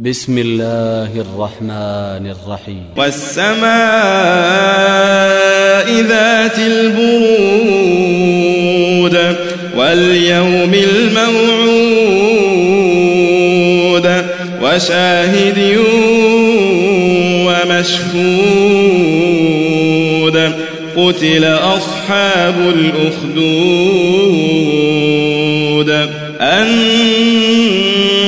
بسم الله الرحمن الرحيم. والسماء ذات البرود واليوم الموعود وشاهد ومشهود قتل أصحاب الأخدود النار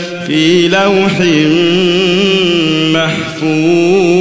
في لوح محفوظ.